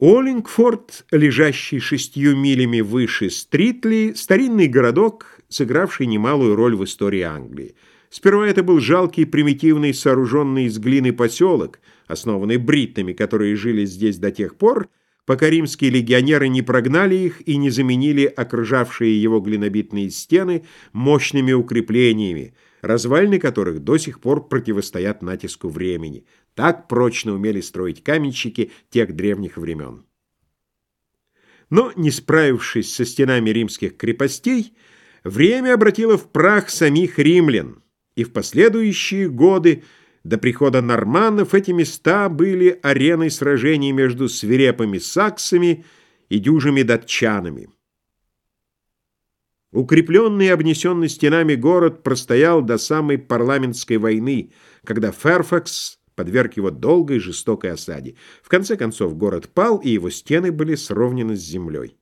Оллингфорд, лежащий шестью милями выше Стритли, старинный городок, сыгравший немалую роль в истории Англии. Сперва это был жалкий, примитивный, сооруженный из глины поселок, основанный бриттами, которые жили здесь до тех пор, пока римские легионеры не прогнали их и не заменили окружавшие его глинобитные стены мощными укреплениями, развалины которых до сих пор противостоят натиску времени. Так прочно умели строить каменщики тех древних времен. Но, не справившись со стенами римских крепостей, время обратило в прах самих римлян, и в последующие годы до прихода норманнов эти места были ареной сражений между свирепыми саксами и дюжими датчанами. Укрепленный и обнесенный стенами город простоял до самой парламентской войны, когда Ферфакс подверг его долгой жестокой осаде. В конце концов город пал, и его стены были сровнены с землей.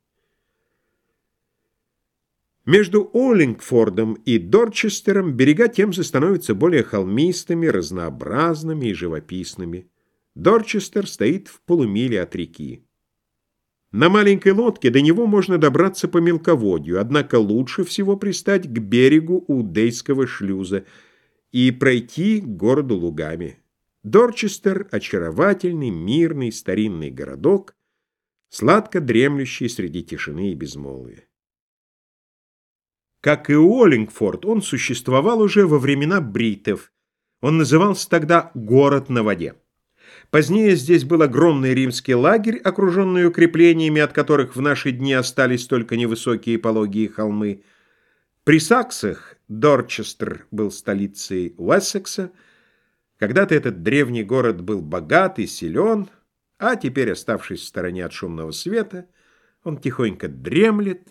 Между Оллингфордом и Дорчестером берега Темзы становятся более холмистыми, разнообразными и живописными. Дорчестер стоит в полумиле от реки. На маленькой лодке до него можно добраться по мелководью, однако лучше всего пристать к берегу у Дейского шлюза и пройти к городу лугами. Дорчестер — очаровательный, мирный, старинный городок, сладко дремлющий среди тишины и безмолвия. Как и Уоллингфорд, он существовал уже во времена бритов. Он назывался тогда «город на воде». Позднее здесь был огромный римский лагерь, окруженный укреплениями, от которых в наши дни остались только невысокие пологие холмы. При Саксах Дорчестер был столицей Уэссекса. Когда-то этот древний город был богат и силен, а теперь, оставшись в стороне от шумного света, он тихонько дремлет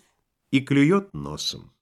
и клюет носом.